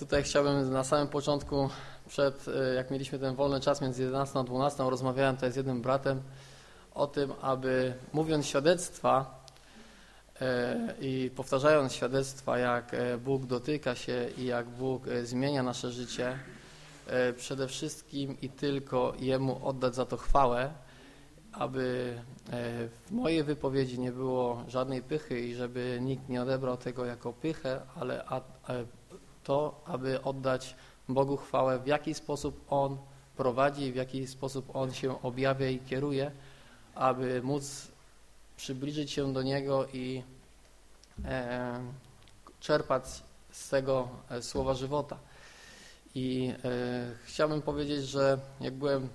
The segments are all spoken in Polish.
tutaj chciałbym na samym początku, przed, e, jak mieliśmy ten wolny czas między 11 a 12, rozmawiałem tutaj z jednym bratem o tym, aby mówiąc świadectwa e, i powtarzając świadectwa, jak e, Bóg dotyka się i jak Bóg zmienia nasze życie, przede wszystkim i tylko Jemu oddać za to chwałę, aby w mojej wypowiedzi nie było żadnej pychy i żeby nikt nie odebrał tego jako pychę, ale to, aby oddać Bogu chwałę, w jaki sposób On prowadzi, w jaki sposób On się objawia i kieruje, aby móc przybliżyć się do Niego i e, czerpać z tego e, słowa żywota. I e, chciałbym powiedzieć, że jak byłem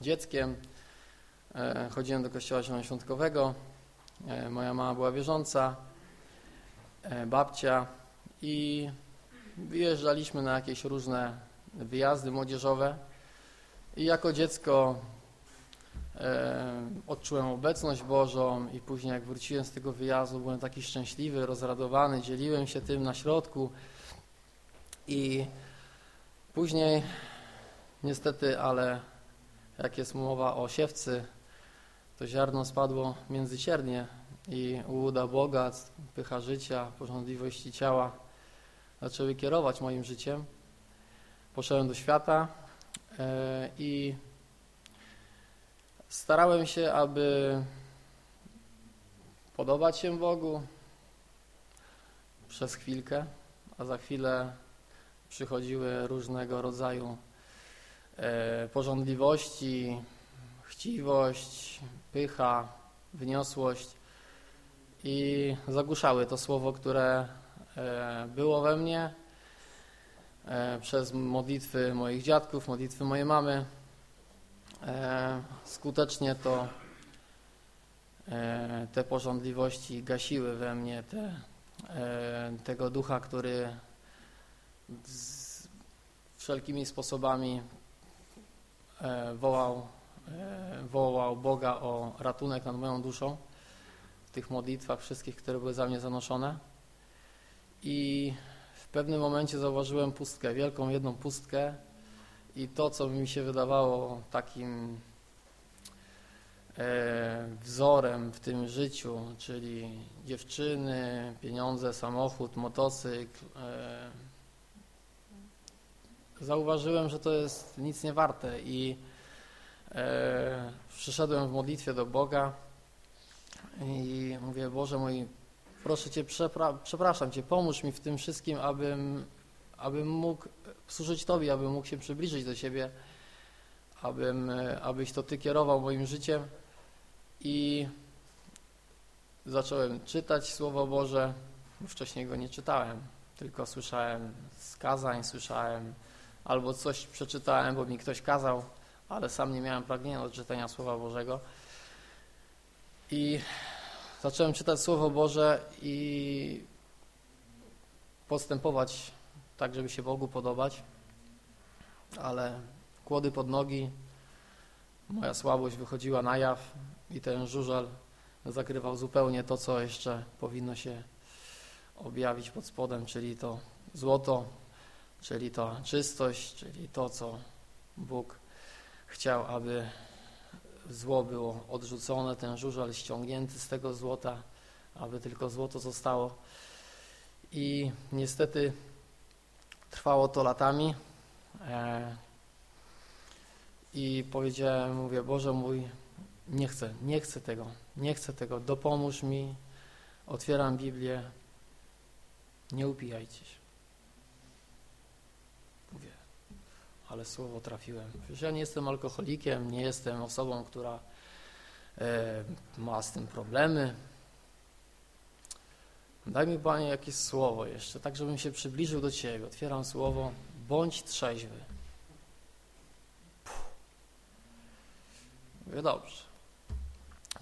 dzieckiem, e, chodziłem do kościoła zielonoświątkowego, e, moja mama była wierząca, e, babcia i wyjeżdżaliśmy na jakieś różne wyjazdy młodzieżowe i jako dziecko e, odczułem obecność Bożą i później jak wróciłem z tego wyjazdu byłem taki szczęśliwy, rozradowany, dzieliłem się tym na środku i później niestety, ale jak jest mowa o siewcy, to ziarno spadło między ciernie i ułuda bogactw, pycha życia, porządliwości ciała zaczęły kierować moim życiem. Poszedłem do świata e, i starałem się, aby podobać się Bogu przez chwilkę, a za chwilę przychodziły różnego rodzaju e, porządliwości, chciwość, pycha, wyniosłość i zagłuszały to słowo, które było we mnie e, przez modlitwy moich dziadków, modlitwy mojej mamy. E, skutecznie to te porządliwości gasiły we mnie te, tego ducha, który wszelkimi sposobami wołał, wołał Boga o ratunek nad moją duszą w tych modlitwach wszystkich, które były za mnie zanoszone i w pewnym momencie zauważyłem pustkę, wielką jedną pustkę. I to, co mi się wydawało takim e, wzorem w tym życiu, czyli dziewczyny, pieniądze, samochód, motocykl, e, zauważyłem, że to jest nic nie warte. I e, przyszedłem w modlitwie do Boga i mówię, Boże mój, proszę Cię, przepra przepraszam Cię, pomóż mi w tym wszystkim, abym, abym mógł służyć Tobie, abym mógł się przybliżyć do Ciebie, abym, abyś to Ty kierował moim życiem. I zacząłem czytać Słowo Boże, wcześniej go nie czytałem, tylko słyszałem skazań, słyszałem albo coś przeczytałem, bo mi ktoś kazał, ale sam nie miałem pragnienia do czytania Słowa Bożego. I zacząłem czytać Słowo Boże i postępować tak, żeby się Bogu podobać, ale kłody pod nogi, moja słabość wychodziła na jaw i ten żużel zakrywał zupełnie to, co jeszcze powinno się objawić pod spodem, czyli to złoto, czyli to czystość, czyli to, co Bóg chciał, aby zło było odrzucone, ten żużel ściągnięty z tego złota, aby tylko złoto zostało. I niestety trwało to latami. E, I powiedziałem, mówię, Boże mój, nie chcę, nie chcę tego, nie chcę tego, dopomóż mi. Otwieram Biblię, nie upijajcie się. Ale słowo trafiłem. Przecież ja nie jestem alkoholikiem, nie jestem osobą, która e, ma z tym problemy. Daj mi, Panie, jakieś słowo jeszcze, tak żebym się przybliżył do Ciebie. Otwieram słowo, bądź trzeźwy. Mówię, dobrze.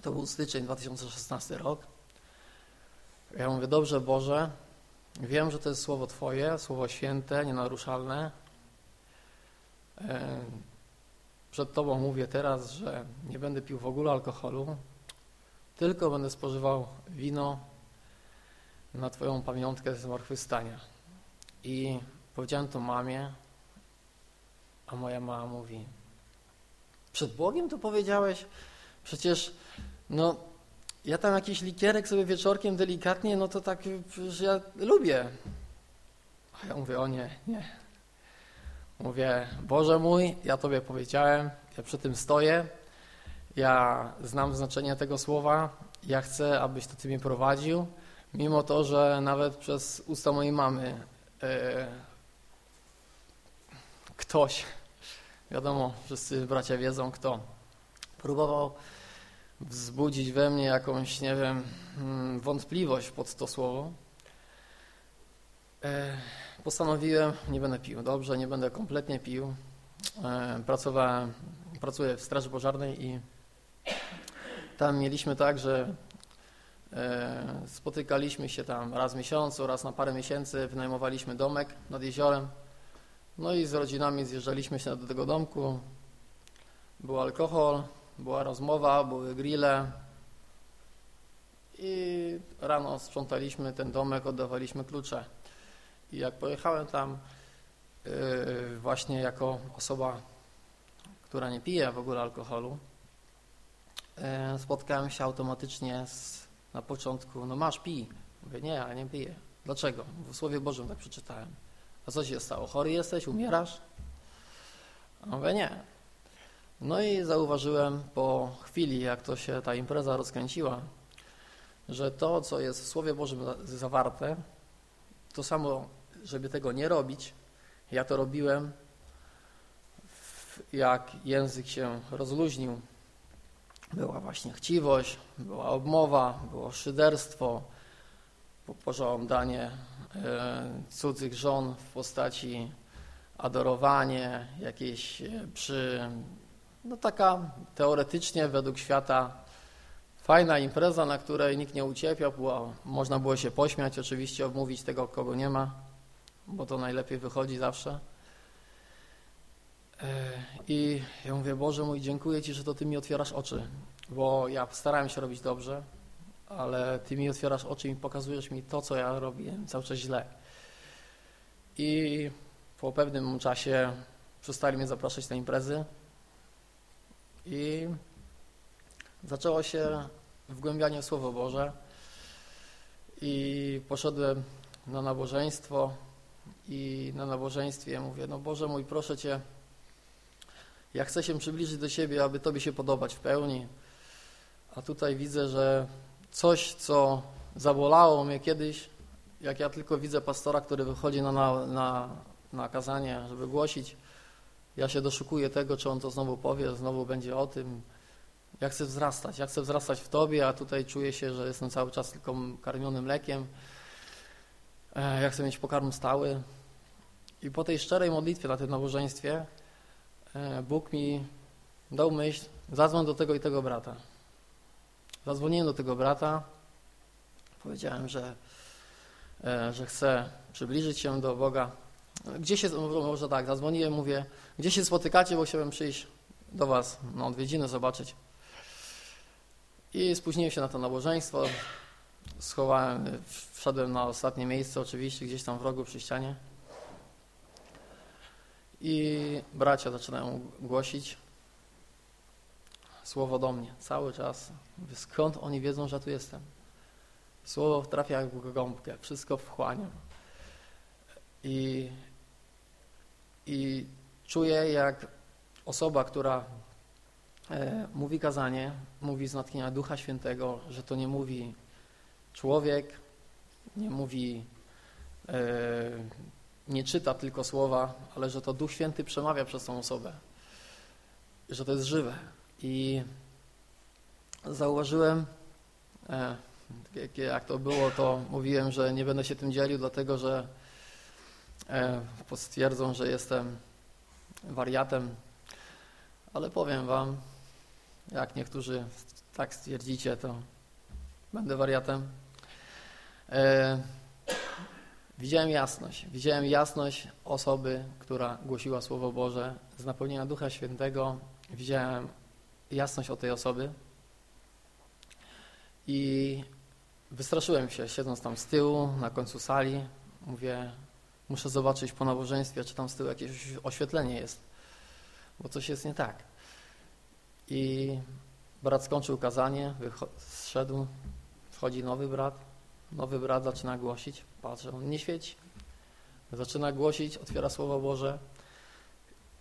To był styczeń 2016 rok. Ja mówię, dobrze Boże, wiem, że to jest słowo Twoje, słowo święte, nienaruszalne, przed Tobą mówię teraz, że nie będę pił w ogóle alkoholu, tylko będę spożywał wino na Twoją pamiątkę zmartwychwstania. I powiedziałem to mamie, a moja mama mówi, przed Bogiem to powiedziałeś? Przecież, no, ja tam jakiś likierek sobie wieczorkiem delikatnie, no to tak, że ja lubię. A ja mówię, o nie, nie. Mówię, Boże mój, ja Tobie powiedziałem, ja przy tym stoję, ja znam znaczenie tego słowa, ja chcę, abyś to Ty mnie prowadził, mimo to, że nawet przez usta mojej mamy e, ktoś, wiadomo, wszyscy bracia wiedzą kto, próbował wzbudzić we mnie jakąś, nie wiem, mm, wątpliwość pod to słowo. E, postanowiłem, nie będę pił, dobrze, nie będę kompletnie pił. E, pracowałem, pracuję w Straży Pożarnej i tam mieliśmy tak, że e, spotykaliśmy się tam raz w miesiącu, raz na parę miesięcy, wynajmowaliśmy domek nad jeziorem. No i z rodzinami zjeżdżaliśmy się do tego domku. Był alkohol, była rozmowa, były grille. I rano sprzątaliśmy ten domek, oddawaliśmy klucze. I jak pojechałem tam yy, właśnie jako osoba, która nie pije w ogóle alkoholu, yy, spotkałem się automatycznie z, na początku, no masz, pij. Mówię, nie, ja nie piję. Dlaczego? W Słowie Bożym tak przeczytałem. A co się stało? Chory jesteś? Umierasz? Mówię, nie. No i zauważyłem po chwili, jak to się ta impreza rozkręciła, że to, co jest w Słowie Bożym zawarte, to samo, żeby tego nie robić, ja to robiłem, jak język się rozluźnił. Była właśnie chciwość, była obmowa, było szyderstwo, pożądanie e, cudzych żon w postaci adorowanie, jakieś e, przy, no taka teoretycznie według świata fajna impreza, na której nikt nie ucierpiał, była, można było się pośmiać, oczywiście obmówić tego, kogo nie ma, bo to najlepiej wychodzi zawsze. E, I ja mówię, Boże mój, dziękuję Ci, że to Ty mi otwierasz oczy, bo ja starałem się robić dobrze, ale Ty mi otwierasz oczy i pokazujesz mi to, co ja robię cały czas źle. I po pewnym czasie przestali mnie zapraszać na imprezy i zaczęło się wgłębianie w Słowo Boże i poszedłem na nabożeństwo i na nabożeństwie mówię, no Boże mój, proszę Cię, ja chcę się przybliżyć do Ciebie, aby Tobie się podobać w pełni, a tutaj widzę, że coś, co zabolało mnie kiedyś, jak ja tylko widzę pastora, który wychodzi na, na, na, na kazanie, żeby głosić, ja się doszukuję tego, czy on to znowu powie, znowu będzie o tym. Ja chcę wzrastać, ja chcę wzrastać w Tobie, a tutaj czuję się, że jestem cały czas tylko karmionym mlekiem. E, ja chcę mieć pokarm stały. I po tej szczerej modlitwie na tym nabożeństwie e, Bóg mi dał myśl, zadzwoń do tego i tego brata. Zadzwoniłem do tego brata, powiedziałem, że, e, że chcę przybliżyć się do Boga. Gdzie się, może tak, zadzwoniłem, mówię, gdzie się spotykacie, bo chciałbym przyjść do Was na odwiedziny, zobaczyć. I spóźniłem się na to nabożeństwo, schowałem, wszedłem na ostatnie miejsce oczywiście, gdzieś tam w rogu przy ścianie. I bracia zaczynają głosić słowo do mnie cały czas. Mówię, skąd oni wiedzą, że tu jestem? Słowo trafia jak w gąbkę, wszystko wchłaniam. I, I czuję, jak osoba, która e, mówi kazanie, mówi z natchnienia Ducha Świętego, że to nie mówi człowiek, nie mówi, e, nie czyta tylko słowa, ale że to Duch Święty przemawia przez tą osobę, że to jest żywe. I zauważyłem, e, jak to było, to mówiłem, że nie będę się tym dzielił, dlatego że e, stwierdzą, że jestem wariatem, ale powiem wam, jak niektórzy tak stwierdzicie, to będę wariatem. Widziałem jasność, widziałem jasność osoby, która głosiła Słowo Boże z napełnienia Ducha Świętego. Widziałem jasność o tej osoby i wystraszyłem się, siedząc tam z tyłu, na końcu sali. Mówię, Muszę zobaczyć po nabożeństwie, czy tam z tyłu jakieś oświetlenie jest, bo coś jest nie tak. I brat skończył kazanie, zszedł, wchodzi nowy brat, nowy brat zaczyna głosić, patrzę, on nie świeci. Zaczyna głosić, otwiera Słowo Boże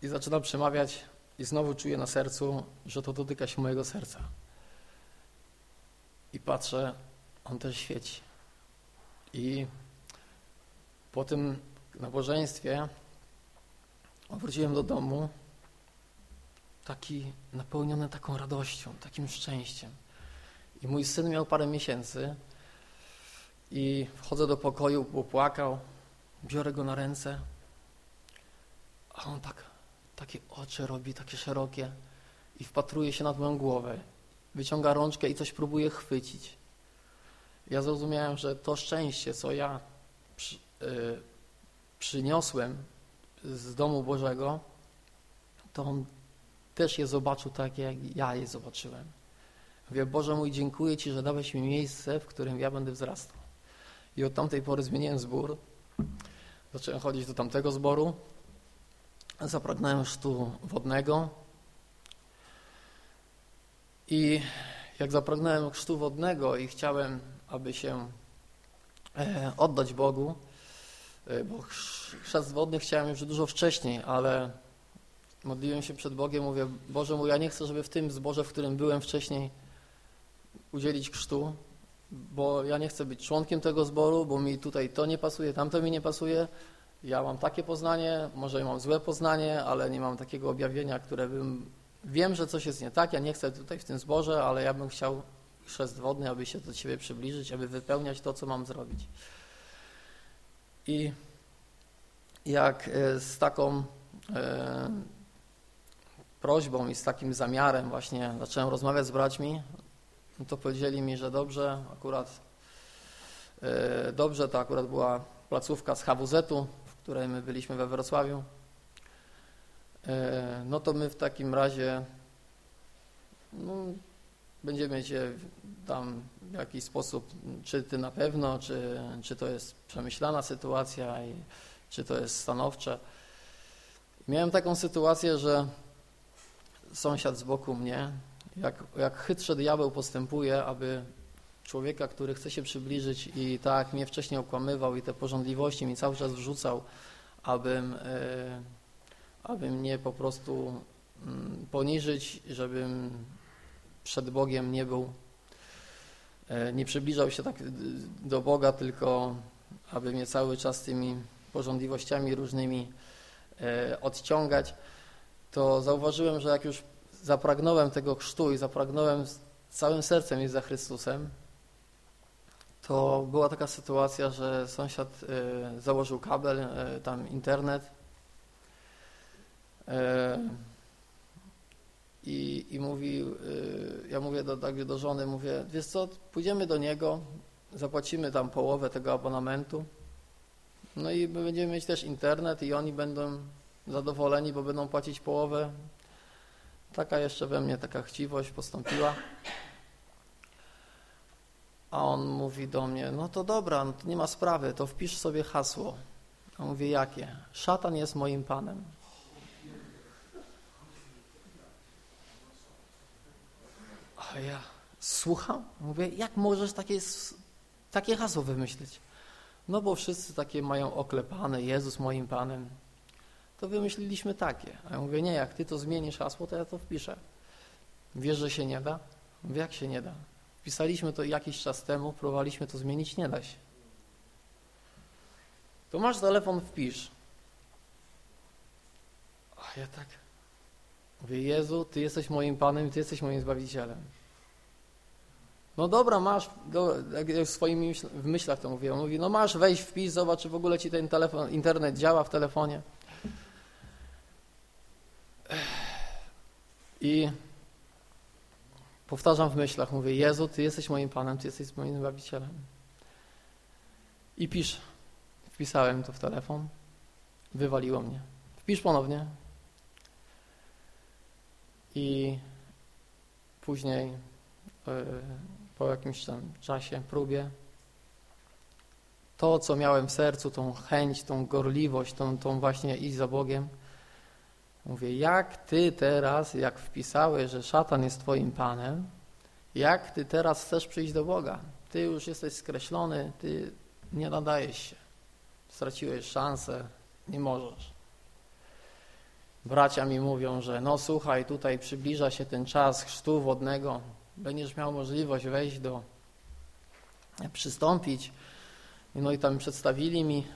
i zaczyna przemawiać i znowu czuję na sercu, że to dotyka się mojego serca. I patrzę, on też świeci. I po tym nabożeństwie wróciłem do domu taki napełniony taką radością, takim szczęściem. I mój syn miał parę miesięcy i wchodzę do pokoju, bo płakał, biorę go na ręce, a on tak, takie oczy robi, takie szerokie i wpatruje się nad moją głowę. Wyciąga rączkę i coś próbuje chwycić. Ja zrozumiałem, że to szczęście, co ja przy, y, przyniosłem z domu Bożego, to on też je zobaczył tak, jak ja je zobaczyłem. Mówię, Boże mój, dziękuję Ci, że dałeś mi miejsce, w którym ja będę wzrastał. I od tamtej pory zmieniłem zbór. Zacząłem chodzić do tamtego zboru. Zapragnąłem sztu wodnego. I jak zapragnąłem chrztu wodnego i chciałem, aby się e, oddać Bogu, e, bo chrzest wodny chciałem już dużo wcześniej, ale modliłem się przed Bogiem, mówię, Boże mój, ja nie chcę, żeby w tym zborze, w którym byłem wcześniej, udzielić chrztu, bo ja nie chcę być członkiem tego zboru, bo mi tutaj to nie pasuje, tamto mi nie pasuje. Ja mam takie poznanie, może mam złe poznanie, ale nie mam takiego objawienia, które bym... Wiem, że coś jest nie tak, ja nie chcę tutaj w tym zborze, ale ja bym chciał chrzest wodny, aby się do Ciebie przybliżyć, aby wypełniać to, co mam zrobić. I jak e, z taką e, prośbą i z takim zamiarem właśnie zacząłem rozmawiać z braćmi, no to powiedzieli mi, że dobrze, akurat e, dobrze, to akurat była placówka z HWZ-u, w której my byliśmy we Wrocławiu. E, no to my w takim razie no, będziemy Cię tam w jakiś sposób, czy Ty na pewno, czy, czy to jest przemyślana sytuacja i czy to jest stanowcze. Miałem taką sytuację, że sąsiad z boku mnie jak, jak chytrze diabeł postępuje, aby człowieka, który chce się przybliżyć i tak mnie wcześniej okłamywał i te porządliwości mi cały czas wrzucał, abym, e, aby mnie po prostu mm, poniżyć, żebym przed Bogiem nie był, e, nie przybliżał się tak do Boga, tylko aby mnie cały czas tymi porządliwościami różnymi e, odciągać, to zauważyłem, że jak już zapragnąłem tego chrztu i zapragnąłem całym sercem iść za Chrystusem, to była taka sytuacja, że sąsiad y, założył kabel, y, tam internet y, i, i mówi, ja mówię do, tak do żony, mówię, wiesz co, pójdziemy do niego, zapłacimy tam połowę tego abonamentu, no i będziemy mieć też internet i oni będą zadowoleni, bo będą płacić połowę Taka jeszcze we mnie taka chciwość postąpiła. A on mówi do mnie, no to dobra, no to nie ma sprawy, to wpisz sobie hasło. A mówię, jakie? Szatan jest moim panem. A ja słucham, mówię, jak możesz takie, takie hasło wymyślić? No bo wszyscy takie mają oklepane, Jezus moim panem to wymyśliliśmy takie. A ja mówię, nie, jak ty to zmienisz hasło, to ja to wpiszę. Wiesz, że się nie da? Mówię, jak się nie da? Wpisaliśmy to jakiś czas temu, próbowaliśmy to zmienić, nie da się. To masz telefon, wpisz. A ja tak mówię, Jezu, Ty jesteś moim Panem, Ty jesteś moim Zbawicielem. No dobra, masz, do, w w myślach to mówię, mówi, no masz, weź wpis, zobacz, czy w ogóle Ci ten telefon, internet działa w telefonie. I powtarzam w myślach, mówię, Jezu, Ty jesteś moim Panem, Ty jesteś moim Zbawicielem. I pisz. Wpisałem to w telefon, wywaliło mnie. Wpisz ponownie. I później e, po jakimś tam czasie, próbie, to, co miałem w sercu, tą chęć, tą gorliwość, tą, tą właśnie iść za Bogiem. Mówię, jak ty teraz, jak wpisałeś, że szatan jest twoim panem, jak ty teraz chcesz przyjść do Boga? Ty już jesteś skreślony, ty nie nadajesz się. Straciłeś szansę, nie możesz. Bracia mi mówią, że no słuchaj, tutaj przybliża się ten czas chrztu wodnego, będziesz miał możliwość wejść do, przystąpić. No i tam przedstawili mi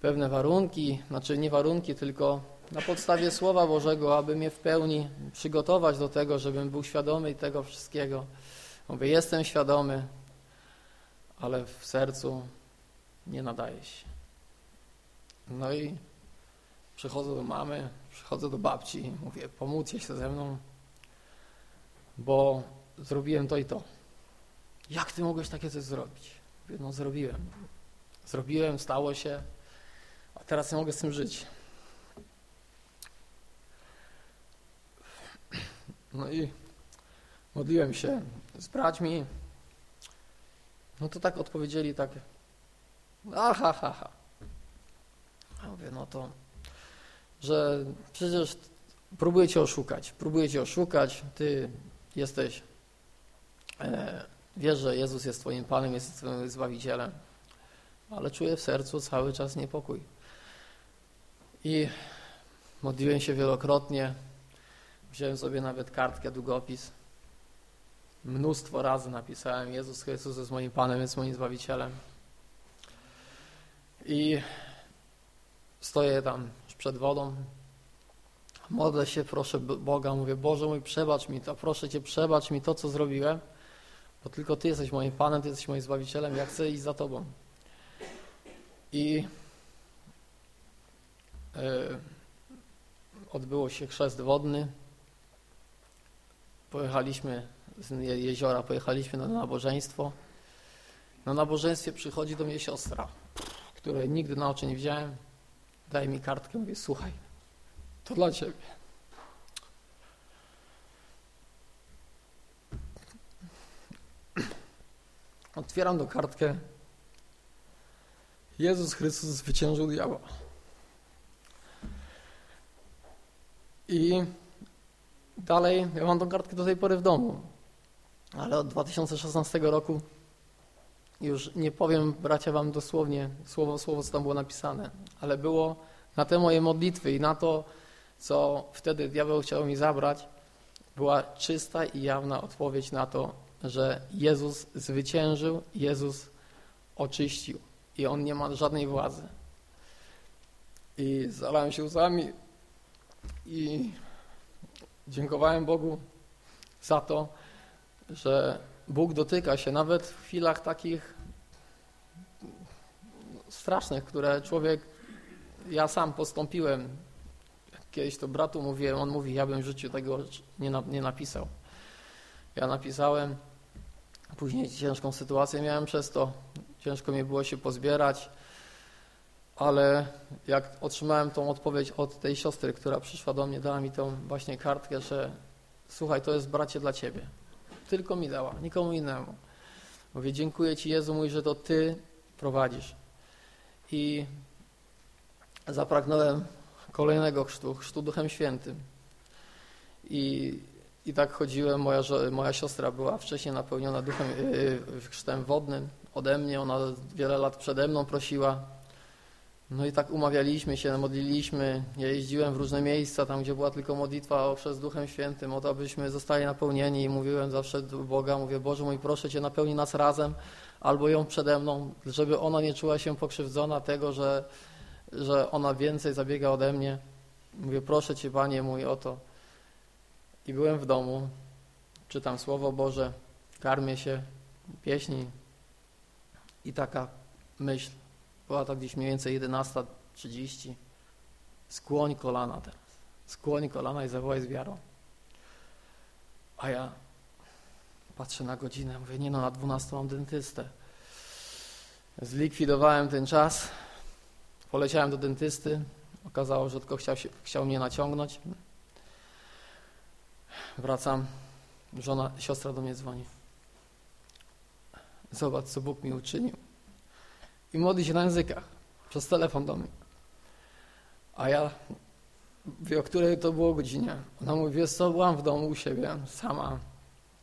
pewne warunki, znaczy nie warunki, tylko na podstawie Słowa Bożego, aby mnie w pełni przygotować do tego, żebym był świadomy tego wszystkiego. Mówię, jestem świadomy, ale w sercu nie nadaje się. No i przychodzę do mamy, przychodzę do babci, mówię, pomódźcie się ze mną, bo zrobiłem to i to. Jak ty mogłeś takie coś zrobić? Mówię, no zrobiłem. Zrobiłem, stało się, a teraz nie mogę z tym żyć. No i modliłem się z braćmi. No to tak odpowiedzieli tak, aha, ha, ha. Ja mówię, no to, że przecież próbuję cię oszukać, próbuję cię oszukać, ty jesteś, e, wiesz, że Jezus jest twoim Panem, jest twoim Zbawicielem, ale czuję w sercu cały czas niepokój. I modliłem się wielokrotnie, wziąłem sobie nawet kartkę, długopis, mnóstwo razy napisałem Jezus Chrystus jest moim Panem, jest moim Zbawicielem. I stoję tam przed wodą, modlę się, proszę Boga, mówię, Boże mój, przebacz mi to, proszę Cię, przebacz mi to, co zrobiłem, bo tylko Ty jesteś moim Panem, Ty jesteś moim Zbawicielem, ja chcę iść za Tobą. I yy, odbyło się chrzest wodny, pojechaliśmy z jeziora, pojechaliśmy na nabożeństwo. Na nabożeństwie przychodzi do mnie siostra, której nigdy na oczy nie widziałem. Daje mi kartkę, mówi, słuchaj, to dla ciebie. Otwieram do kartkę. Jezus Chrystus zwyciężył diabła. I dalej, ja mam tą kartkę do tej pory w domu, ale od 2016 roku już nie powiem, bracia, wam dosłownie słowo słowo, co tam było napisane, ale było na te moje modlitwy i na to, co wtedy diabeł chciał mi zabrać, była czysta i jawna odpowiedź na to, że Jezus zwyciężył, Jezus oczyścił i On nie ma żadnej władzy. I zalałem się łzami i dziękowałem Bogu za to, że Bóg dotyka się nawet w chwilach takich strasznych, które człowiek, ja sam postąpiłem. Kiedyś to bratu mówiłem, on mówi, ja bym w życiu tego nie, nie napisał. Ja napisałem, później ciężką sytuację miałem przez to, ciężko mi było się pozbierać, ale jak otrzymałem tą odpowiedź od tej siostry, która przyszła do mnie, dała mi tą właśnie kartkę, że słuchaj, to jest bracie dla ciebie. Tylko mi dała, nikomu innemu. Mówię, dziękuję Ci Jezu mój, że to Ty prowadzisz. I zapragnąłem kolejnego chrztu, chrztu Duchem Świętym. I, i tak chodziłem, moja, moja siostra była wcześniej napełniona Duchem yy, chrztem wodnym ode mnie, ona wiele lat przede mną prosiła, no i tak umawialiśmy się, modliliśmy. Ja jeździłem w różne miejsca, tam gdzie była tylko modlitwa przez Duchem Świętym, o to, abyśmy zostali napełnieni i mówiłem zawsze do Boga, mówię, Boże mój, proszę Cię, napełnij nas razem albo ją przede mną, żeby ona nie czuła się pokrzywdzona tego, że, że ona więcej zabiega ode mnie. Mówię, proszę Cię, Panie mój, o to. I byłem w domu, czytam Słowo Boże, karmię się, pieśni i taka myśl była to gdzieś mniej więcej 11.30. Skłoń kolana teraz. Skłoń kolana i zawołaj z wiarą. A ja patrzę na godzinę, mówię, nie no, na 12 mam dentystę. Zlikwidowałem ten czas, poleciałem do dentysty, okazało, że tylko chciał, się, chciał mnie naciągnąć. Wracam, żona, siostra do mnie dzwoni. Zobacz, co Bóg mi uczynił. I modli się na językach przez telefon do mnie. A ja wie, o której to było godzinie. Ona mówi, wiesz co, byłam w domu u siebie, sama.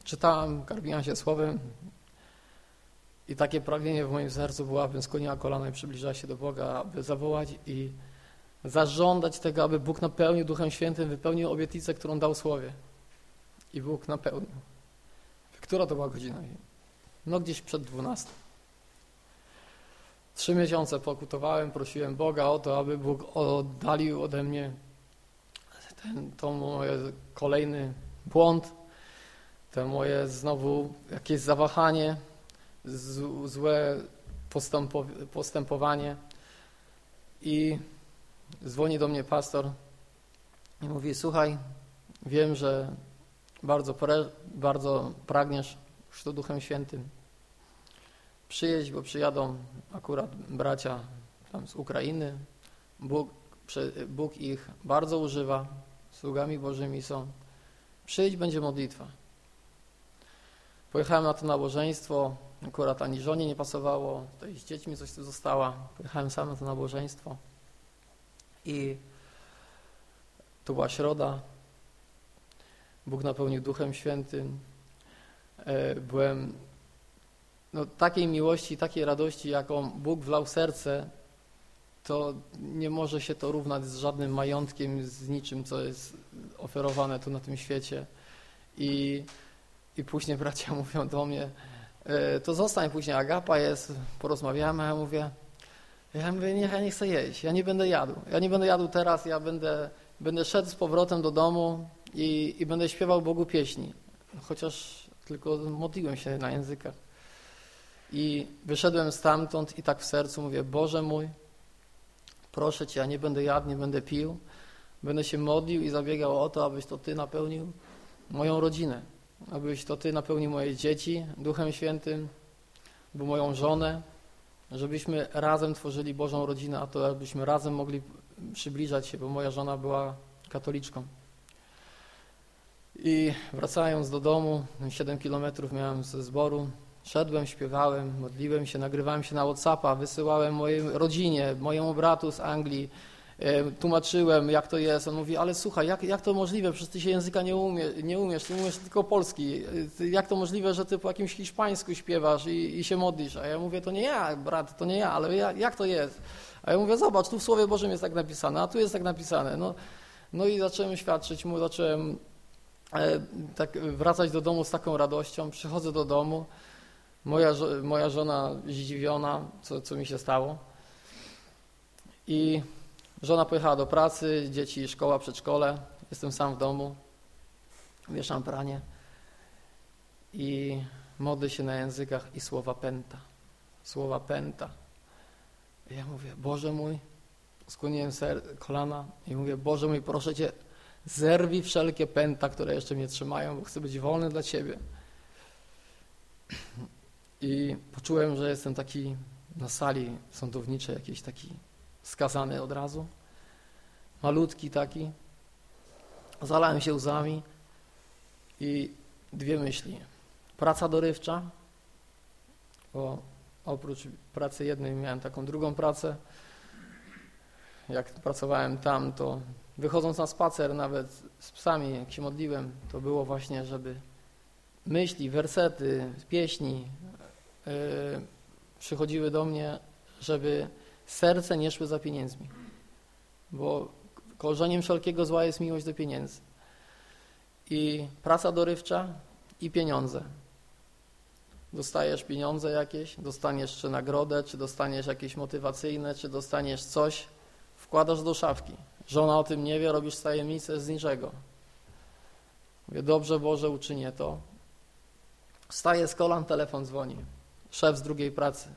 Czytałam, karmiłam się słowem i takie pragnienie w moim sercu było, abym skłoniła kolana i przybliżała się do Boga, aby zawołać i zażądać tego, aby Bóg napełnił Duchem Świętym, wypełnił obietnicę, którą dał Słowie. I Bóg napełnił. Która to była godzina? No gdzieś przed dwunastą. Trzy miesiące pokutowałem, prosiłem Boga o to, aby Bóg oddalił ode mnie ten, to moje kolejny błąd, to moje znowu jakieś zawahanie, złe postępowanie. I dzwoni do mnie pastor i mówi, słuchaj, wiem, że bardzo, bardzo pragniesz to Duchem Świętym. Przyjedź, bo przyjadą akurat bracia tam z Ukrainy. Bóg, Bóg ich bardzo używa, sługami Bożymi są. Przyjdź, będzie modlitwa. Pojechałem na to nabożeństwo, akurat ani żonie nie pasowało, tutaj z dziećmi coś tu została. Pojechałem sam na to nabożeństwo i to była środa. Bóg napełnił Duchem Świętym. E, byłem no, takiej miłości, takiej radości, jaką Bóg wlał w serce, to nie może się to równać z żadnym majątkiem, z niczym, co jest oferowane tu na tym świecie. I, i później bracia mówią do mnie, e, to zostań później, agapa jest, porozmawiamy, ja mówię, ja mówię, nie, ja nie chcę jeść, ja nie będę jadł, ja nie będę jadł teraz, ja będę, będę szedł z powrotem do domu i, i będę śpiewał Bogu pieśni, chociaż tylko modliłem się na językach. I wyszedłem stamtąd i tak w sercu mówię, Boże mój, proszę Cię, ja nie będę jadł, nie będę pił, będę się modlił i zabiegał o to, abyś to Ty napełnił moją rodzinę, abyś to Ty napełnił moje dzieci Duchem Świętym, bo moją żonę, żebyśmy razem tworzyli Bożą rodzinę, a to abyśmy razem mogli przybliżać się, bo moja żona była katoliczką. I wracając do domu, 7 kilometrów miałem ze zboru, szedłem, śpiewałem, modliłem się, nagrywałem się na Whatsappa, wysyłałem mojej rodzinie, mojemu bratu z Anglii, e, tłumaczyłem, jak to jest. On mówi, ale słuchaj, jak, jak to możliwe, przecież ty się języka nie, umie, nie umiesz, ty umiesz tylko polski. E, jak to możliwe, że ty po jakimś hiszpańsku śpiewasz i, i się modlisz? A ja mówię, to nie ja, brat, to nie ja, ale ja, jak to jest? A ja mówię, zobacz, tu w Słowie Bożym jest tak napisane, a tu jest tak napisane. No, no i zacząłem świadczyć mu, zacząłem E, tak wracać do domu z taką radością. Przychodzę do domu, moja, moja żona zdziwiona, co, co mi się stało. I żona pojechała do pracy, dzieci szkoła, przedszkole. Jestem sam w domu, wieszam pranie i modlę się na językach i słowa pęta. Słowa pęta. I ja mówię, Boże mój, skłoniłem kolana i mówię, Boże mój, proszę Cię, Zerwij wszelkie pęta, które jeszcze mnie trzymają, bo chcę być wolny dla Ciebie. I poczułem, że jestem taki na sali sądowniczej, jakiś taki skazany od razu. Malutki taki. Zalałem się łzami i dwie myśli. Praca dorywcza, bo oprócz pracy jednej miałem taką drugą pracę. Jak pracowałem tam, to wychodząc na spacer nawet z psami, jak się modliłem, to było właśnie, żeby myśli, wersety, pieśni przychodziły do mnie, żeby serce nie szły za pieniędzmi. Bo korzeniem wszelkiego zła jest miłość do pieniędzy. I praca dorywcza i pieniądze. Dostajesz pieniądze jakieś, dostaniesz czy nagrodę, czy dostaniesz jakieś motywacyjne, czy dostaniesz coś, wkładasz do szafki. Żona o tym nie wie, robisz tajemnicę z niczego. Mówię, dobrze Boże, uczynię to. Staję z kolan, telefon dzwoni. Szef z drugiej pracy.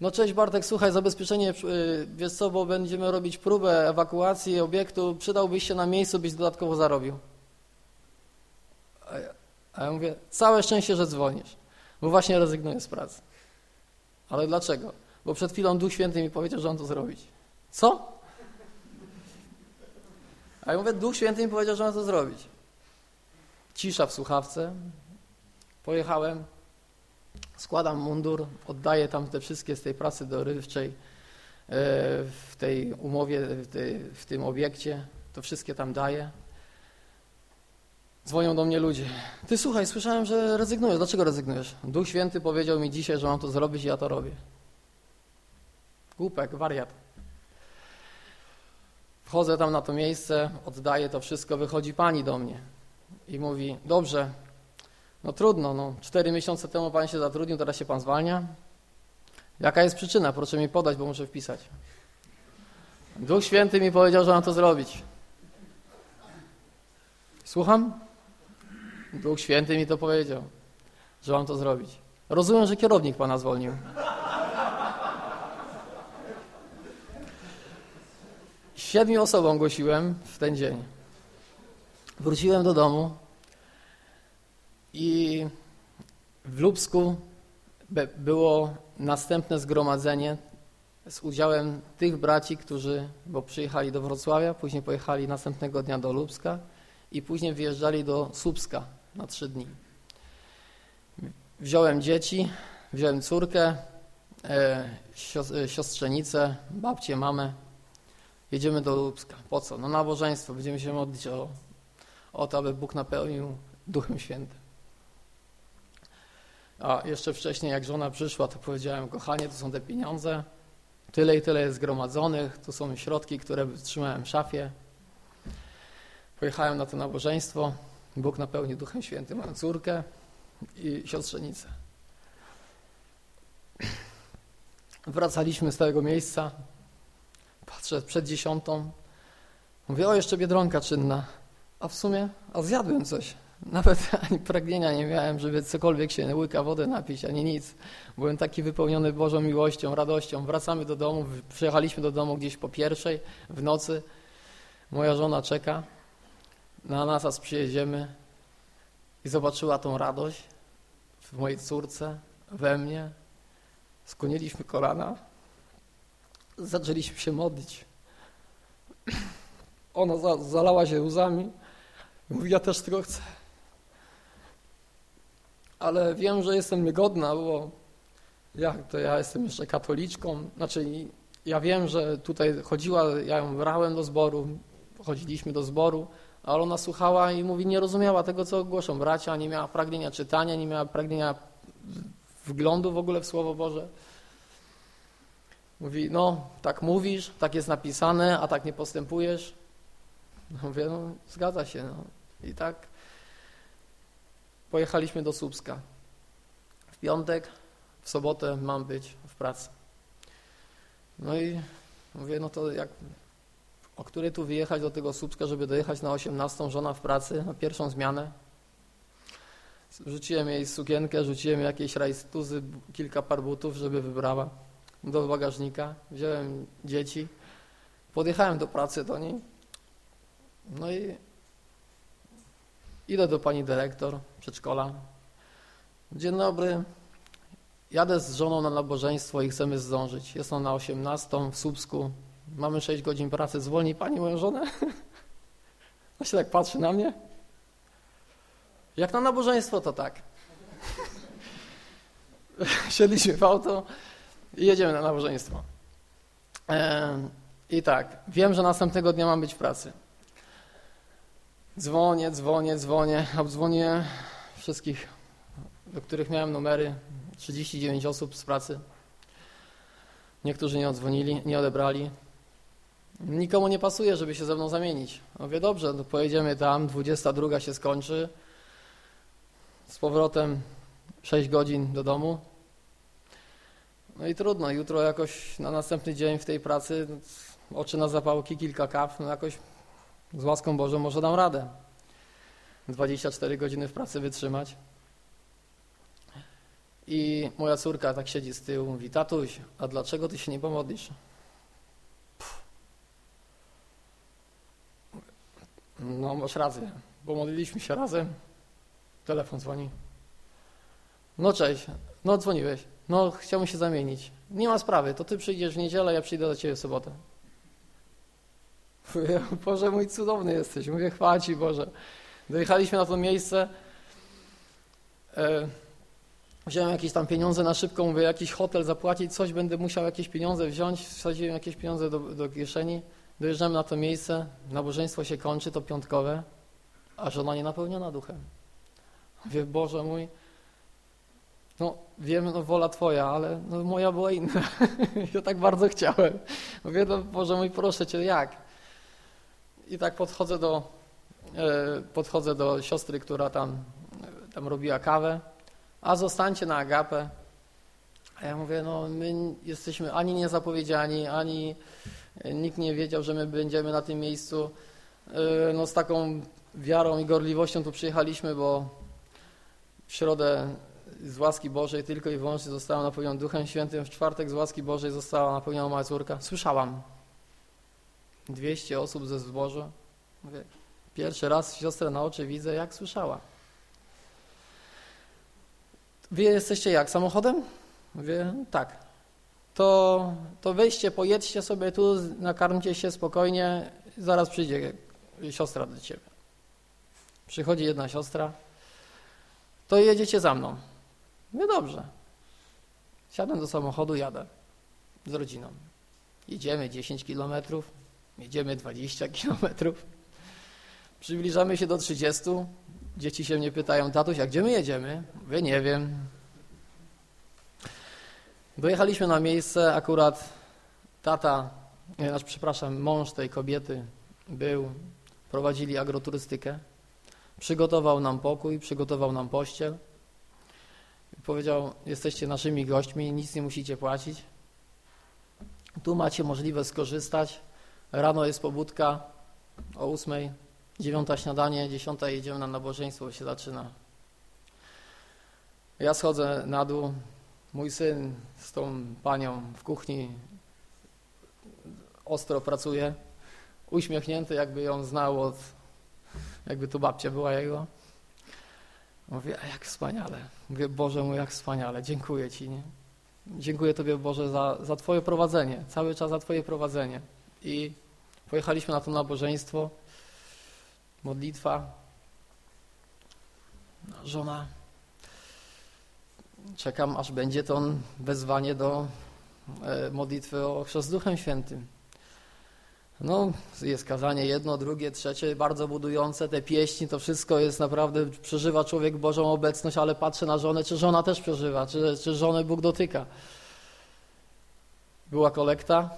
No cześć Bartek, słuchaj, zabezpieczenie, y, wiesz co, bo będziemy robić próbę ewakuacji obiektu, przydałbyś się na miejscu, byś dodatkowo zarobił. A ja, a ja mówię, całe szczęście, że dzwonisz, bo właśnie rezygnuję z pracy. Ale dlaczego? Bo przed chwilą Duch Święty mi powiedział, że on to zrobić. Co? A ja mówię, Duch Święty mi powiedział, że mam to zrobić. Cisza w słuchawce. Pojechałem, Składam mundur, oddaję tam te wszystkie z tej pracy dorywczej e, w tej umowie, w, tej, w tym obiekcie, to wszystkie tam daję. Dzwonią do mnie ludzie. Ty słuchaj, słyszałem, że rezygnujesz. Dlaczego rezygnujesz? Duch Święty powiedział mi dzisiaj, że mam to zrobić i ja to robię. Głupek, wariat. Wchodzę tam na to miejsce, oddaję to wszystko, wychodzi pani do mnie i mówi, dobrze, no trudno, no cztery miesiące temu pan się zatrudnił, teraz się pan zwalnia. Jaka jest przyczyna? Proszę mi podać, bo muszę wpisać. Duch Święty mi powiedział, że mam to zrobić. Słucham? Duch Święty mi to powiedział, że mam to zrobić. Rozumiem, że kierownik pana zwolnił. Siedmiu osobom głosiłem w ten dzień. Wróciłem do domu i w Lubsku było następne zgromadzenie z udziałem tych braci, którzy, bo przyjechali do Wrocławia, później pojechali następnego dnia do Lubska i później wyjeżdżali do Słupska na trzy dni. Wziąłem dzieci, wziąłem córkę, e, e, siostrzenicę, babcię, mamę. Jedziemy do Lubska. Po co? No nabożeństwo. Będziemy się modlić o, o to, aby Bóg napełnił Duchem Świętym. A jeszcze wcześniej, jak żona przyszła, to powiedziałem, kochanie, to są te pieniądze, tyle i tyle jest zgromadzonych, to są środki, które trzymałem w szafie. Pojechałem na to nabożeństwo, Bóg napełnił Duchem Świętym moją córkę i siostrzenicę. Wracaliśmy z tego miejsca, patrzę przed dziesiątą, mówię, o jeszcze Biedronka czynna, a w sumie, a zjadłem coś. Nawet ani pragnienia nie miałem, żeby cokolwiek się łyka wody napić, ani nic. Byłem taki wypełniony Bożą miłością, radością. Wracamy do domu, przyjechaliśmy do domu gdzieś po pierwszej w nocy. Moja żona czeka na nas, przyjedziemy i zobaczyła tą radość w mojej córce, we mnie. Skłoniliśmy kolana, zaczęliśmy się modlić. Ona za, zalała się łzami. Mówi, ja też tego chcę ale wiem, że jestem niegodna, bo jak to ja jestem jeszcze katoliczką, znaczy ja wiem, że tutaj chodziła, ja ją brałem do zboru, chodziliśmy do zboru, ale ona słuchała i mówi, nie rozumiała tego, co głoszą bracia, nie miała pragnienia czytania, nie miała pragnienia wglądu w ogóle w Słowo Boże. Mówi, no, tak mówisz, tak jest napisane, a tak nie postępujesz. No, mówię, no, zgadza się. No. I tak pojechaliśmy do Słupska. W piątek, w sobotę mam być w pracy. No i mówię, no to jak, o której tu wyjechać do tego Słupska, żeby dojechać na 18, żona w pracy, na pierwszą zmianę. Rzuciłem jej sukienkę, rzuciłem jakieś rajstuzy, kilka par butów, żeby wybrała do bagażnika. Wziąłem dzieci, podjechałem do pracy do niej. No i Idę do pani dyrektor przedszkola. Dzień dobry. Jadę z żoną na nabożeństwo i chcemy zdążyć. Jest ona na 18 w Słupsku. Mamy 6 godzin pracy. Zwolni pani moją żonę? On się tak patrzy na mnie. Jak na nabożeństwo, to tak. Siedliśmy w auto i jedziemy na nabożeństwo. I tak, wiem, że następnego dnia mam być w pracy. Dzwonię, dzwonię, dzwonię, obdzwonię wszystkich, do których miałem numery, 39 osób z pracy. Niektórzy nie odzwonili, nie odebrali. Nikomu nie pasuje, żeby się ze mną zamienić. Mówię, dobrze, to pojedziemy tam, 22 się skończy, z powrotem 6 godzin do domu. No i trudno, jutro jakoś na następny dzień w tej pracy, oczy na zapałki, kilka kaw, no jakoś z łaską Bożą może dam radę 24 godziny w pracy wytrzymać. I moja córka tak siedzi z tyłu, mówi, tatuś, a dlaczego ty się nie pomodlisz? No, masz rację, pomodliliśmy się razem, telefon dzwoni. No cześć, no dzwoniłeś, no chciałbym się zamienić. Nie ma sprawy, to ty przyjdziesz w niedzielę, ja przyjdę do ciebie w sobotę. Mówię, Boże mój cudowny jesteś. Mówię, chwała Ci Boże. Dojechaliśmy na to miejsce. E, wziąłem jakieś tam pieniądze na szybko, mówię, jakiś hotel zapłacić, coś będę musiał jakieś pieniądze wziąć, wsadziłem jakieś pieniądze do, do kieszeni, dojeżdżamy na to miejsce, nabożeństwo się kończy, to piątkowe, a żona nie napełniona duchem. Mówię, Boże mój, no wiem, no wola Twoja, ale no, moja była inna. ja tak bardzo chciałem. Mówię, no Boże mój, proszę Cię, jak? I tak podchodzę do, e, podchodzę do siostry, która tam, tam robiła kawę, a zostańcie na agapę. A ja mówię, no my jesteśmy ani niezapowiedziani, ani nikt nie wiedział, że my będziemy na tym miejscu. E, no z taką wiarą i gorliwością tu przyjechaliśmy, bo w środę z łaski Bożej tylko i wyłącznie została napełniona Duchem Świętym, w czwartek z łaski Bożej została napełniona mała córka. Słyszałam. 200 osób ze zboża. Mówię, pierwszy raz siostrę na oczy widzę, jak słyszała. Wy jesteście jak, samochodem? Mówię, tak. To, to weźcie, pojedźcie sobie tu, nakarmcie się spokojnie, zaraz przyjdzie siostra do ciebie. Przychodzi jedna siostra, to jedziecie za mną. No dobrze. Siadam do samochodu, jadę z rodziną. Jedziemy 10 kilometrów, jedziemy 20 kilometrów. Przybliżamy się do 30. Dzieci się mnie pytają, tatuś, a gdzie my jedziemy? Wy nie wiem. Dojechaliśmy na miejsce, akurat tata, znaczy, przepraszam, mąż tej kobiety był, prowadzili agroturystykę. Przygotował nam pokój, przygotował nam pościel. Powiedział, jesteście naszymi gośćmi, nic nie musicie płacić. Tu macie możliwość skorzystać. Rano jest pobudka o ósmej, dziewiąta śniadanie, dziesiąta jedziemy na nabożeństwo, bo się zaczyna. Ja schodzę na dół, mój syn z tą panią w kuchni ostro pracuje, uśmiechnięty, jakby ją znał od, jakby to babcia była jego. Mówię, a jak wspaniale. Mówię, Boże mój, jak wspaniale, dziękuję Ci. Nie? Dziękuję Tobie, Boże, za, za Twoje prowadzenie, cały czas za Twoje prowadzenie. I pojechaliśmy na to nabożeństwo, modlitwa, żona. Czekam, aż będzie to wezwanie do e, modlitwy o chrzest Duchem Świętym. No, jest kazanie jedno, drugie, trzecie, bardzo budujące, te pieśni, to wszystko jest naprawdę, przeżywa człowiek Bożą obecność, ale patrzy na żonę, czy żona też przeżywa, czy, czy żonę Bóg dotyka. Była kolekta,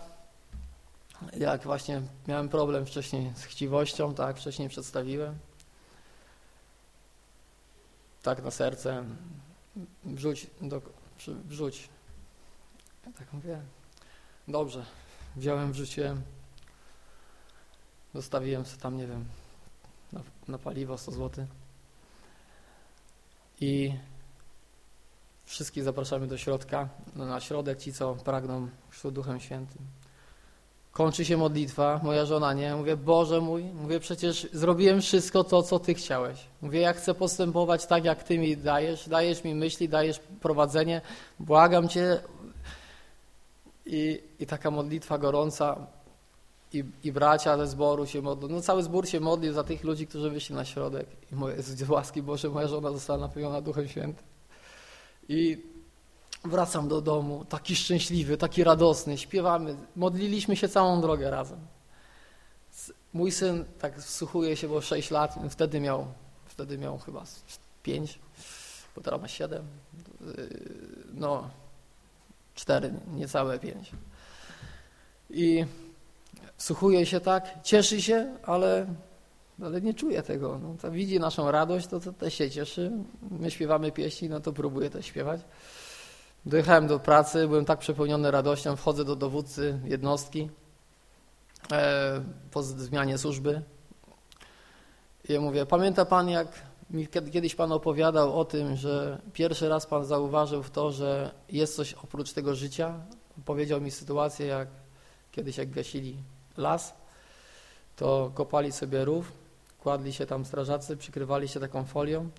jak właśnie miałem problem wcześniej z chciwością, tak, wcześniej przedstawiłem. Tak na serce, wrzuć, do, wrzuć. tak mówię, dobrze, wziąłem, wrzuciłem. Zostawiłem sobie tam, nie wiem, na, na paliwo 100 zł. I wszystkich zapraszamy do środka, na środek, ci co pragną chrztu Duchem Świętym. Kończy się modlitwa, moja żona nie, mówię, Boże mój, mówię, przecież zrobiłem wszystko to, co Ty chciałeś. Mówię, ja chcę postępować tak, jak Ty mi dajesz, dajesz mi myśli, dajesz prowadzenie, błagam Cię. I, i taka modlitwa gorąca, i, i bracia ze zboru się modlą. No cały zbór się modlił za tych ludzi, którzy wyszli na środek. I moje, z łaski Boże moja żona została napełniona Duchem Świętym. I wracam do domu, taki szczęśliwy, taki radosny, śpiewamy, modliliśmy się całą drogę razem. Mój syn tak wsłuchuje się, bo 6 lat, wtedy miał, wtedy miał chyba 5, bo teraz ma 7, no 4, niecałe 5. I wsłuchuje się tak, cieszy się, ale, ale nie czuje tego. No, widzi naszą radość, to, to też się cieszy. My śpiewamy pieśni, no to próbuje też śpiewać. Dojechałem do pracy, byłem tak przepełniony radością, wchodzę do dowódcy jednostki e, po zmianie służby. I ja mówię, pamięta pan, jak mi kiedyś pan opowiadał o tym, że pierwszy raz pan zauważył w to, że jest coś oprócz tego życia? Powiedział mi sytuację, jak kiedyś jak gasili las, to kopali sobie rów, kładli się tam strażacy, przykrywali się taką folią,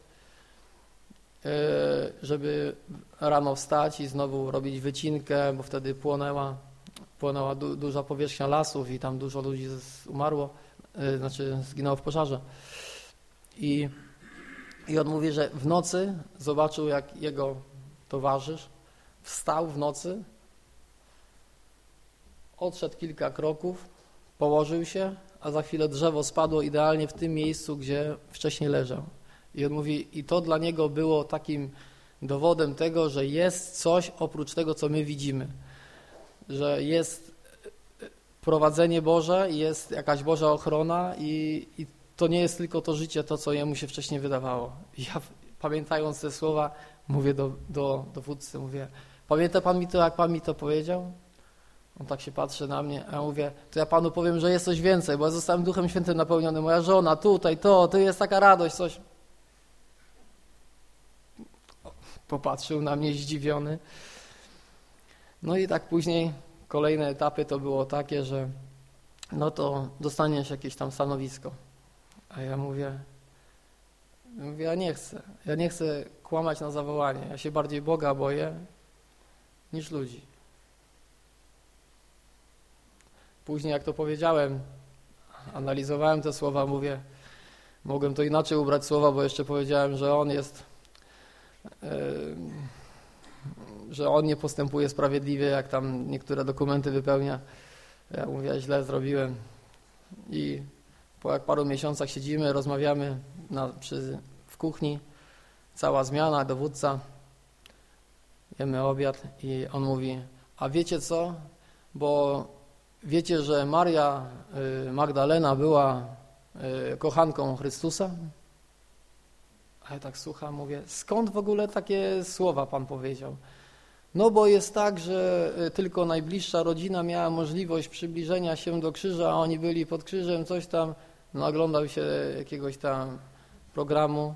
żeby rano wstać i znowu robić wycinkę, bo wtedy płonęła, płonęła du duża powierzchnia lasów i tam dużo ludzi umarło, e, znaczy zginęło w pożarze. I, I on mówi, że w nocy zobaczył, jak jego towarzysz, wstał w nocy, odszedł kilka kroków, położył się, a za chwilę drzewo spadło idealnie w tym miejscu, gdzie wcześniej leżał. I on mówi, i to dla niego było takim dowodem tego, że jest coś oprócz tego, co my widzimy. Że jest prowadzenie Boże, jest jakaś Boża ochrona i, i to nie jest tylko to życie, to co jemu się wcześniej wydawało. Ja pamiętając te słowa mówię do, do dowódcy, mówię, pamięta pan mi to, jak pan mi to powiedział? On tak się patrzy na mnie, a ja mówię, to ja panu powiem, że jest coś więcej, bo ja zostałem Duchem Świętym napełniony, moja żona, tutaj, to, to jest taka radość, coś. Popatrzył na mnie zdziwiony. No i tak później kolejne etapy to było takie, że no to dostaniesz jakieś tam stanowisko. A ja mówię, mówię, ja nie chcę. Ja nie chcę kłamać na zawołanie. Ja się bardziej Boga boję niż ludzi. Później jak to powiedziałem, analizowałem te słowa, mówię, mogłem to inaczej ubrać słowa, bo jeszcze powiedziałem, że on jest, że on nie postępuje sprawiedliwie, jak tam niektóre dokumenty wypełnia. Ja mówię, źle zrobiłem. I po jak paru miesiącach siedzimy, rozmawiamy na, przy, w kuchni, cała zmiana, dowódca, jemy obiad i on mówi, a wiecie co, bo wiecie, że Maria y, Magdalena była y, kochanką Chrystusa? A ja tak słucham, mówię, skąd w ogóle takie słowa Pan powiedział? No bo jest tak, że y, tylko najbliższa rodzina miała możliwość przybliżenia się do krzyża, a oni byli pod krzyżem, coś tam, no oglądał się jakiegoś tam programu,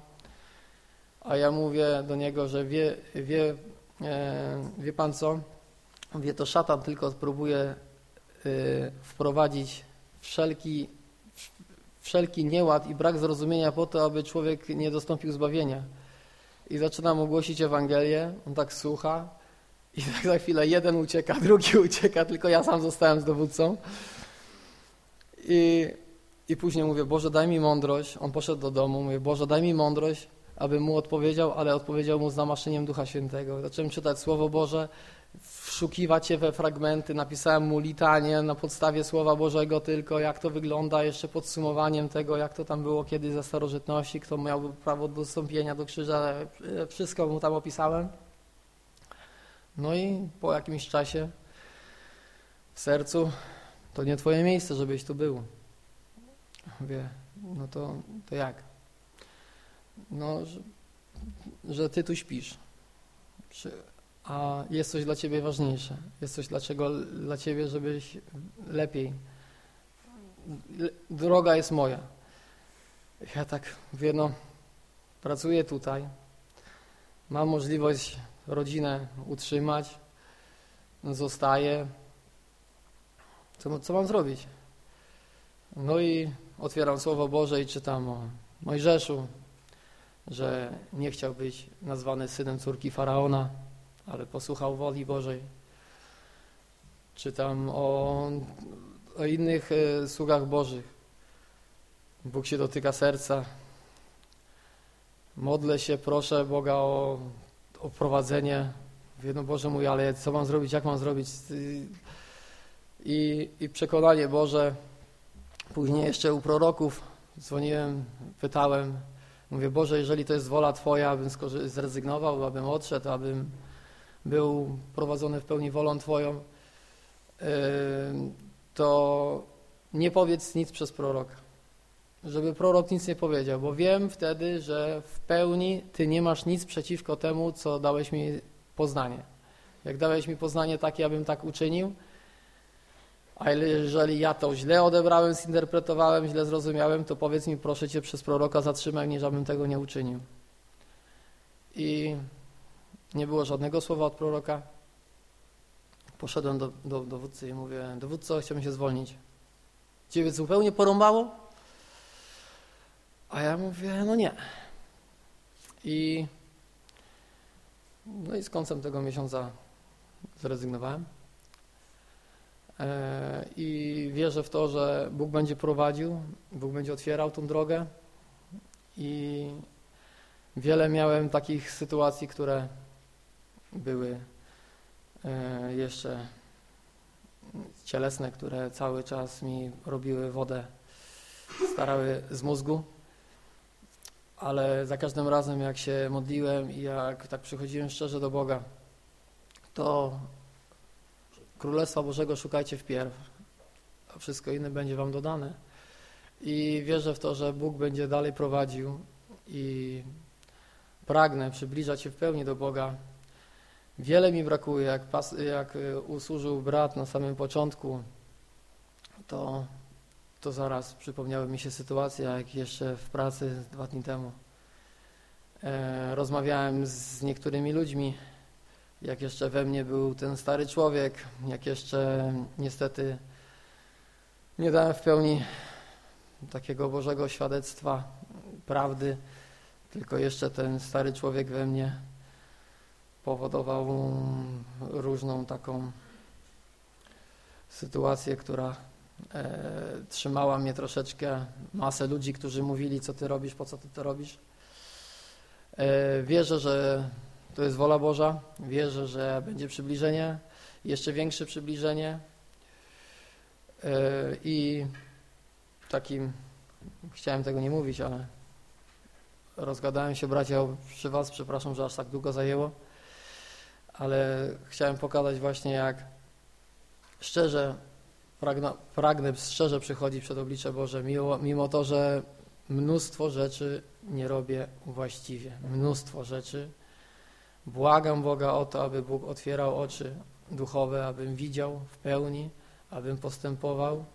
a ja mówię do niego, że wie, wie, e, wie Pan co, wie to szatan tylko próbuje e, wprowadzić wszelki, wszelki nieład i brak zrozumienia po to, aby człowiek nie dostąpił zbawienia. I zaczynam ogłosić Ewangelię, on tak słucha, i tak za chwilę jeden ucieka, drugi ucieka, tylko ja sam zostałem z dowódcą. I, I później mówię, Boże, daj mi mądrość. On poszedł do domu, mówię, Boże, daj mi mądrość, aby mu odpowiedział, ale odpowiedział mu z namaszeniem Ducha Świętego. Zacząłem czytać Słowo Boże, wszukiwać się we fragmenty, napisałem mu litanie na podstawie Słowa Bożego tylko, jak to wygląda, jeszcze podsumowaniem tego, jak to tam było kiedyś za starożytności, kto miałby prawo do dostąpienia do krzyża, wszystko mu tam opisałem. No i po jakimś czasie w sercu to nie twoje miejsce, żebyś tu był. Mówię, no to, to jak? No, że, że ty tu śpisz. A jest coś dla ciebie ważniejsze. Jest coś dlaczego, dla ciebie, żebyś lepiej. Droga jest moja. Ja tak mówię, no, pracuję tutaj, mam możliwość rodzinę utrzymać, zostaję. Co, co mam zrobić? No i otwieram Słowo Boże i czytam o Mojżeszu, że nie chciał być nazwany synem córki Faraona, ale posłuchał woli Bożej. Czytam o, o innych e, sługach Bożych. Bóg się dotyka serca. Modlę się, proszę Boga o o prowadzenie. Mówię, no Boże mój, ale co mam zrobić, jak mam zrobić? I, I przekonanie Boże. Później jeszcze u proroków dzwoniłem, pytałem. Mówię, Boże, jeżeli to jest wola Twoja, abym zrezygnował, abym odszedł, abym był prowadzony w pełni wolą Twoją, to nie powiedz nic przez proroka żeby prorok nic nie powiedział, bo wiem wtedy, że w pełni Ty nie masz nic przeciwko temu, co dałeś mi poznanie. Jak dałeś mi poznanie takie, abym tak uczynił, a jeżeli ja to źle odebrałem, zinterpretowałem, źle zrozumiałem, to powiedz mi, proszę Cię, przez proroka zatrzymaj mnie, żebym tego nie uczynił. I nie było żadnego słowa od proroka. Poszedłem do, do dowódcy i mówię, dowódco, chciałbym się zwolnić. Ciebie zupełnie porąbało? A ja mówię, no nie. I, no i z końcem tego miesiąca zrezygnowałem. E, I wierzę w to, że Bóg będzie prowadził, Bóg będzie otwierał tą drogę. I wiele miałem takich sytuacji, które były e, jeszcze cielesne, które cały czas mi robiły wodę, starały z mózgu. Ale za każdym razem, jak się modliłem i jak tak przychodziłem szczerze do Boga, to Królestwa Bożego szukajcie wpierw, a wszystko inne będzie wam dodane. I wierzę w to, że Bóg będzie dalej prowadził i pragnę przybliżać się w pełni do Boga. Wiele mi brakuje, jak, pas, jak y, usłużył brat na samym początku, to, to zaraz przypomniały mi się sytuacja, jak jeszcze w pracy dwa dni temu. E, rozmawiałem z niektórymi ludźmi, jak jeszcze we mnie był ten stary człowiek, jak jeszcze niestety nie dałem w pełni takiego Bożego świadectwa, prawdy, tylko jeszcze ten stary człowiek we mnie powodował różną taką sytuację, która e, trzymała mnie troszeczkę, masę ludzi, którzy mówili, co ty robisz, po co ty to robisz. E, wierzę, że to jest wola Boża, wierzę, że będzie przybliżenie, jeszcze większe przybliżenie. E, i takim, chciałem tego nie mówić, ale rozgadałem się bracia przy was, przepraszam, że aż tak długo zajęło, ale chciałem pokazać właśnie jak szczerze pragnę, pragnę szczerze przychodzić przed oblicze Boże, mimo, mimo to, że mnóstwo rzeczy nie robię właściwie, mnóstwo rzeczy. Błagam Boga o to, aby Bóg otwierał oczy duchowe, abym widział w pełni, abym postępował.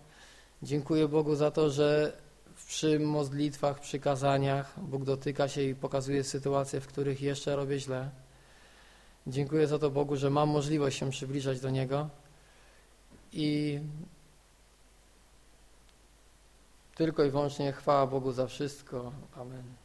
Dziękuję Bogu za to, że przy modlitwach, przy kazaniach Bóg dotyka się i pokazuje sytuacje, w których jeszcze robię źle. Dziękuję za to Bogu, że mam możliwość się przybliżać do Niego i tylko i wyłącznie chwała Bogu za wszystko. Amen.